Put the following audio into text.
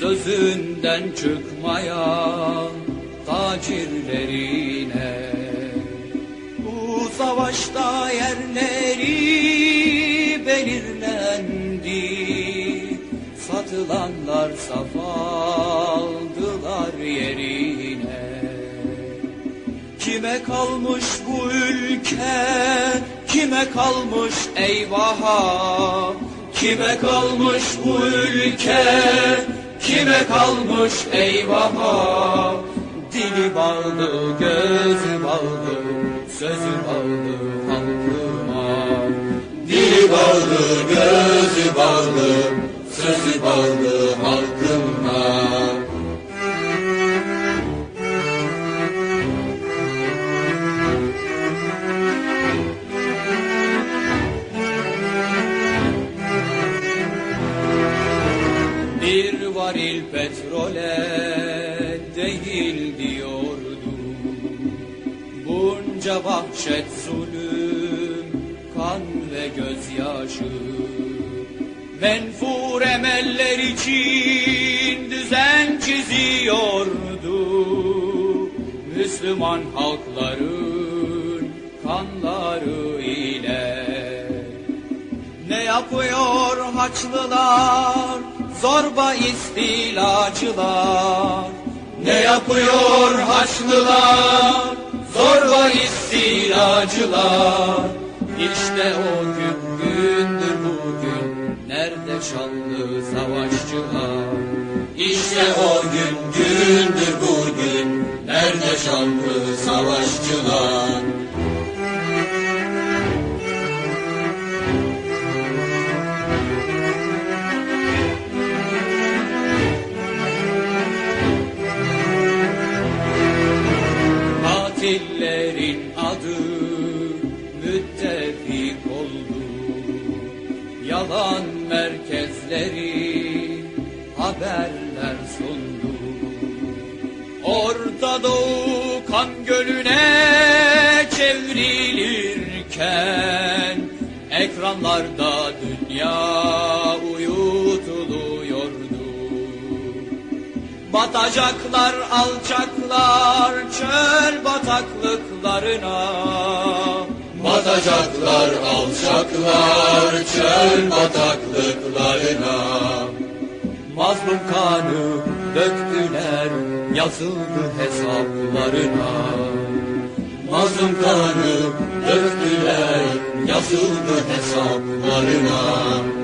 Gözden çıkmayan tacirlerine. Bu savaşta yerleri belirlendi. Satılanlar saf aldılar yerine. Kime kalmış bu ülke, kime kalmış eyvaha? Kime kalmış bu ülke, kime kalmış eyvaha? Dili bağlı, gözü bağlı, sözü bağlı halkıma. Dili bağlı, gözü bağlı, sözü bağlı petrole değil diyordu Bunca vahşet zulüm, kan ve gözyaşı. Menfur emeller için düzen çiziyordu. Müslüman halkların kanları ile. Ne yapıyor haçlılar, zorba istilacılar? Ne yapıyor haçlılar, zorba istilacılar? İşte o gün gündür bugün, nerede şanlı savaşçılar? İşte o gün gündür bugün, nerede şanlı savaşçılar? Katillerin adı müttefik oldu. Yalan merkezleri haberler sundu. Orta Doğu kan gölüne çevrilirken Ekranlarda dünya Batacaklar alçaklar çöl bataklıklarına. Batacaklar alçaklar çöl bataklıklarına. Mazlum kanı döktüler yazıldı hesaplarına. Mazlum kanı döktüler yazıldı hesaplarına